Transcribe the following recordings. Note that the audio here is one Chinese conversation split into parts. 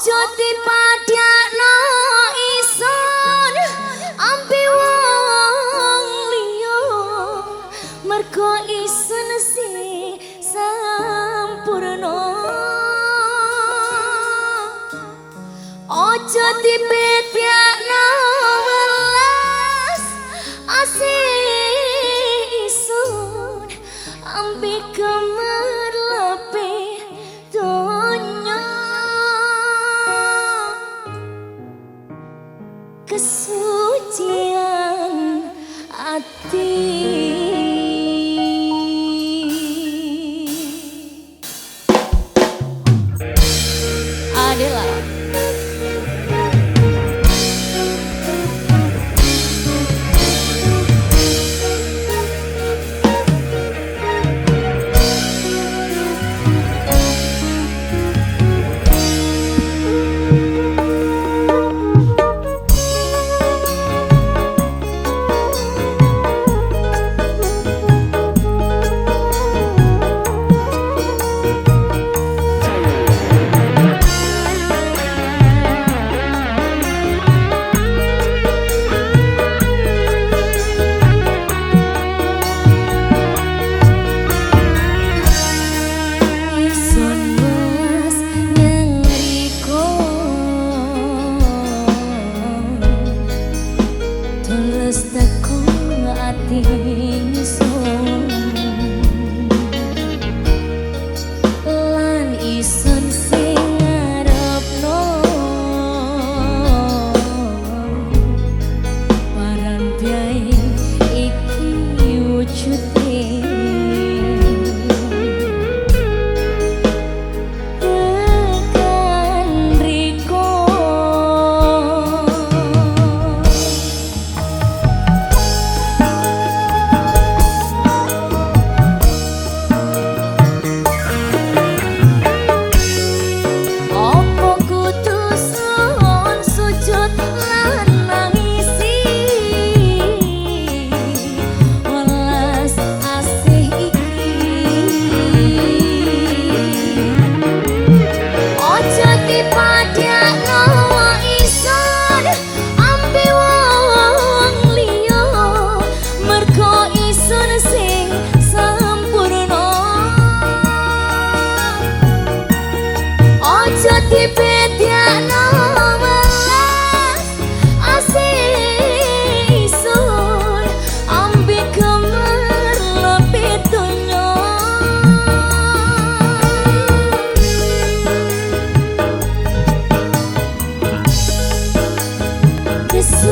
যদি পাঠিয়া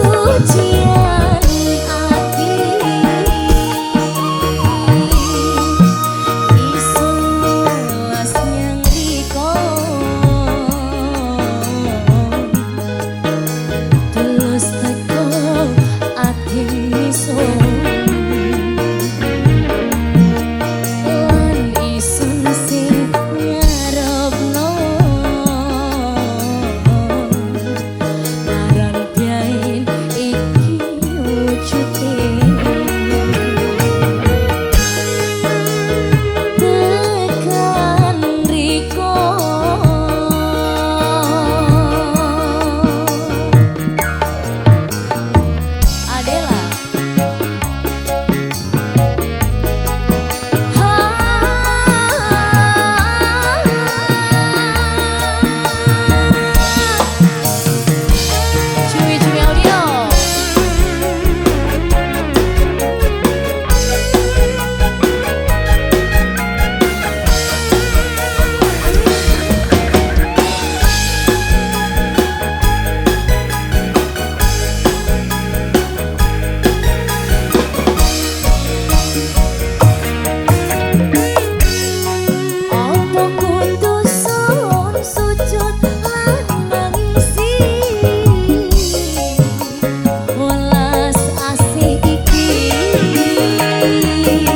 不见。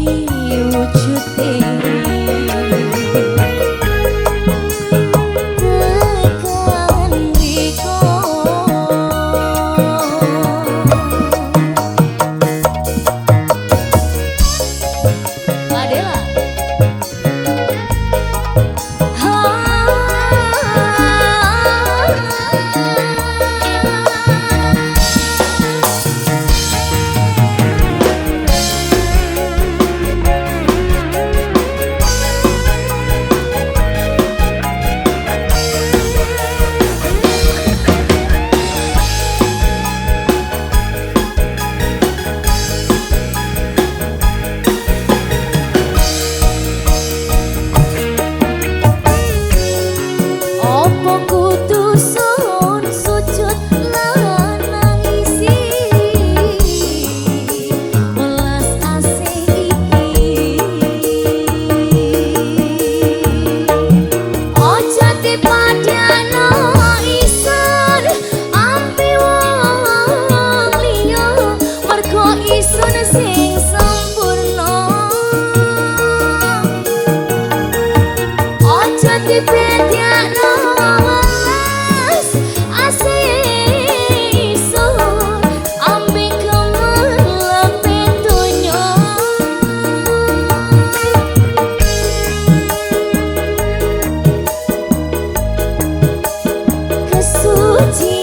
kasih 几